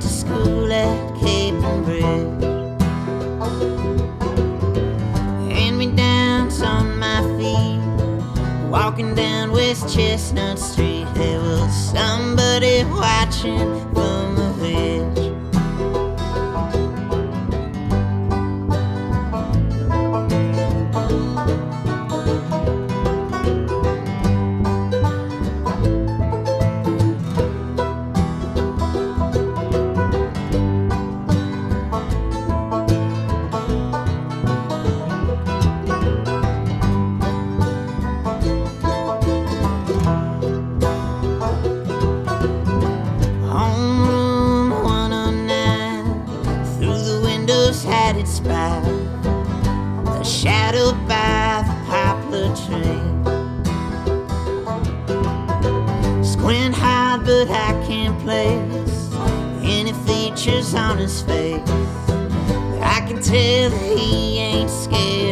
to school at Cape and Bridge. and me danced on my feet, walking down West Chestnut Street. There was somebody watching. Spy Shadowed by the poplar tree. Squint hard but I can't place Any features on his face. I can tell that he ain't scared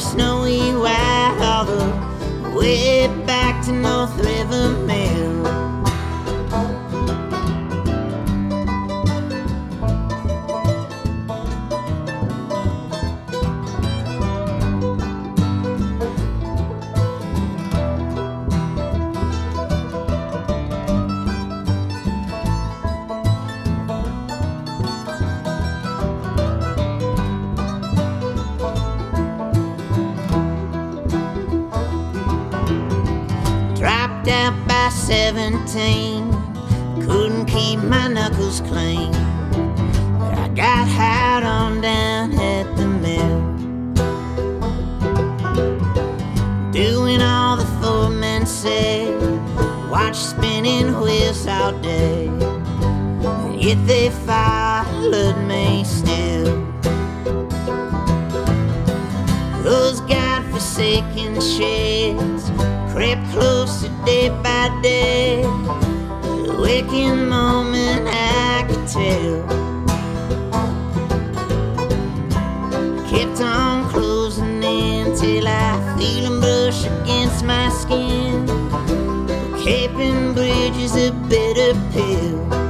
snowy white, all the way back to North 17. Couldn't keep my knuckles clean. But I got hired on down at the mill. Doing all the foremen said. Watch spinning wheels all day. Yet they followed me still. Those godforsaken sheds very close day by day. The waking moment I could tell. Kept on closing in till I feel a brush against my skin. Caping bridges a bitter pill.